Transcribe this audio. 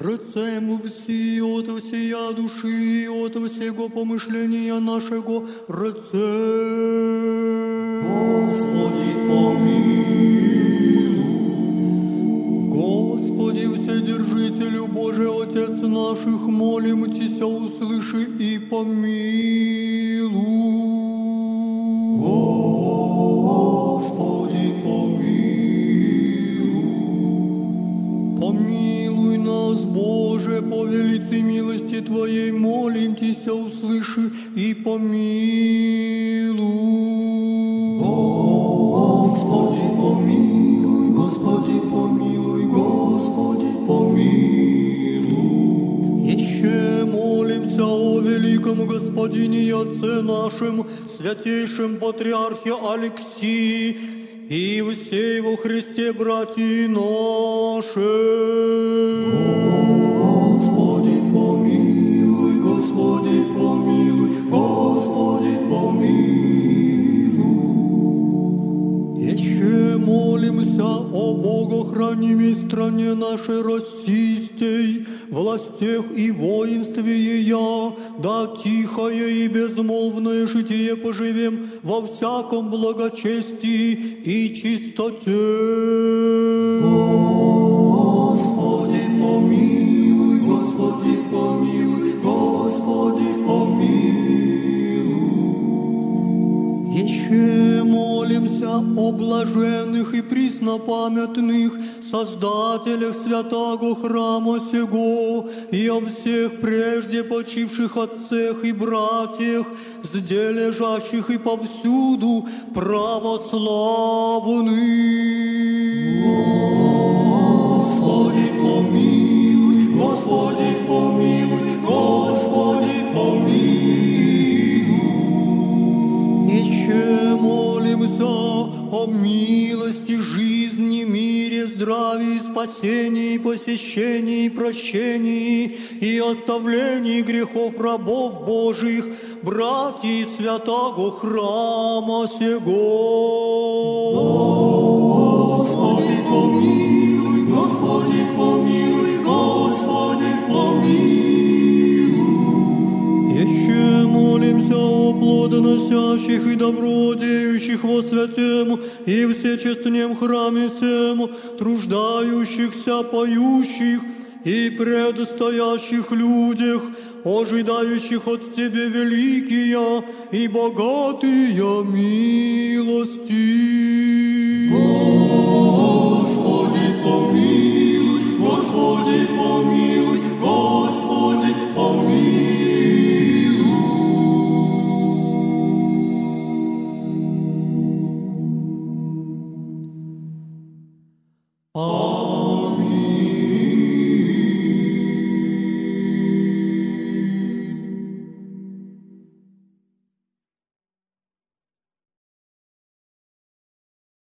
Рецем всі от всія душі, от всього помишлення нашого, рецем. Господи, помилуй. Господи, Вседержителю Божий, Отец наших, молим Тися, услыши и помилуй. Милости Твоей, молим Тися, услыши и помилуй. Господи, помилуй, Господи, помилуй, Господи, помилуй. Еще молимся о великом Господине и Отце нашем, святейшем Патриархе Алексии и всей во Христе братья наши. Господи, молимся о богохранимой стране нашей российской, властях и воинстве ее, да тихое и безмолвное житие поживем во всяком благочестии и чистоте. Господи, помилуй, Господи, помилуй, Господи, помилуй. Еще молимся о блаженных и преснопамятных создателях святого храма сего и о всех прежде почивших отцах и братьях, где лежащих и повсюду православных. О милости, жизни, мире, здравии, спасении, посещении, прощении и оставлении грехов рабов Божьих, братьев святого храма сего. Господи, помилуй, плодоносящих и добродеющих во святем и всечестнем храме сем, труждающихся, поющих и предстоящих людях, ожидающих от Тебе великие и богатые милости. Oh.